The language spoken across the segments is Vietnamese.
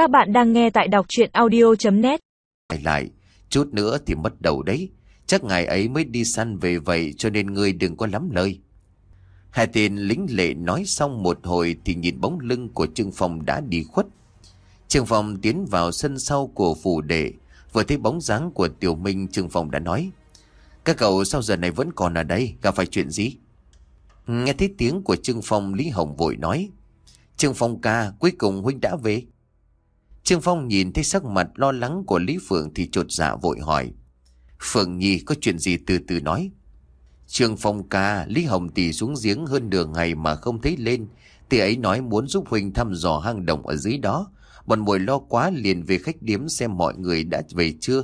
Các bạn đang nghe tại đọc chuyện audio.net lại chút nữa thì mất đầu đấy. Chắc ngày ấy mới đi săn về vậy cho nên ngươi đừng có lắm lời. Hai tên lính lệ nói xong một hồi thì nhìn bóng lưng của Trương Phong đã đi khuất. Trương Phong tiến vào sân sau của phủ đệ, vừa thấy bóng dáng của Tiểu Minh Trương Phong đã nói. Các cậu sau giờ này vẫn còn ở đây, gặp phải chuyện gì? Nghe thấy tiếng của Trương Phong, Lý Hồng vội nói. Trương Phong ca, cuối cùng huynh đã về. Trương Phong nhìn thấy sắc mặt lo lắng của Lý Phượng thì trột dạ vội hỏi. Phượng Nhi có chuyện gì từ từ nói. Trương Phong ca, Lý Hồng tỷ xuống giếng hơn nửa ngày mà không thấy lên. Tỷ ấy nói muốn giúp Huynh thăm dò hang động ở dưới đó. Bọn mồi lo quá liền về khách điếm xem mọi người đã về chưa.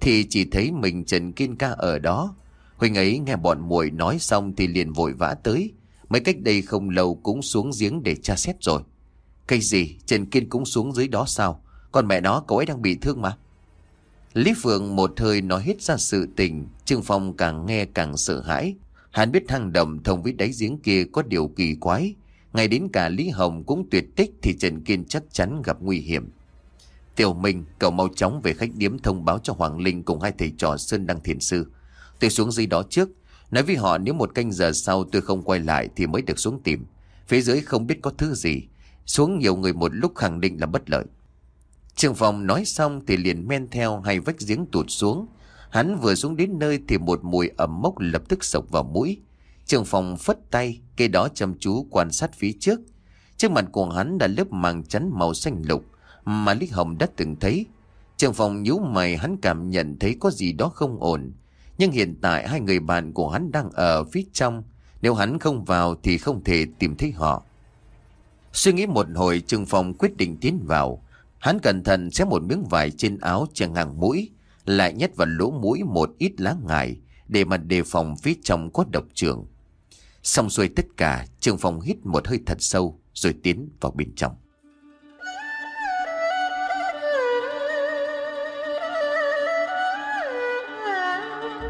Thì chỉ thấy mình Trần Kiên ca ở đó. Huynh ấy nghe bọn muội nói xong thì liền vội vã tới. Mấy cách đây không lâu cũng xuống giếng để tra xét rồi. Cái gì? Trần Kiên cũng xuống dưới đó sao? Còn mẹ nó cậu ấy đang bị thương mà. Lý Phượng một thời nói hết ra sự tình. Trương Phong càng nghe càng sợ hãi. Hắn biết hang động thông với đáy giếng kia có điều kỳ quái. Ngay đến cả Lý Hồng cũng tuyệt tích thì Trần Kiên chắc chắn gặp nguy hiểm. Tiểu Minh, cậu mau chóng về khách điếm thông báo cho Hoàng Linh cùng hai thầy trò Sơn Đăng Thiền Sư. Tôi xuống dưới đó trước. Nói với họ nếu một canh giờ sau tôi không quay lại thì mới được xuống tìm. Phía dưới không biết có thứ gì. Xuống nhiều người một lúc khẳng định là bất lợi. trường phòng nói xong thì liền men theo hai vách giếng tụt xuống. Hắn vừa xuống đến nơi thì một mùi ẩm mốc lập tức sộc vào mũi. trường phòng phất tay, cây đó chăm chú quan sát phía trước. Trước mặt của hắn là lớp màng chắn màu xanh lục mà Lý Hồng đã từng thấy. trường phòng nhíu mày hắn cảm nhận thấy có gì đó không ổn. Nhưng hiện tại hai người bạn của hắn đang ở phía trong. Nếu hắn không vào thì không thể tìm thấy họ. Suy nghĩ một hồi Trương Phong quyết định tiến vào. Hắn cẩn thận xé một miếng vải trên áo che ngang mũi, lại nhét vào lỗ mũi một ít lá ngải để mà đề phòng phía trong có độc trường. Xong xuôi tất cả, Trương Phong hít một hơi thật sâu rồi tiến vào bên trong.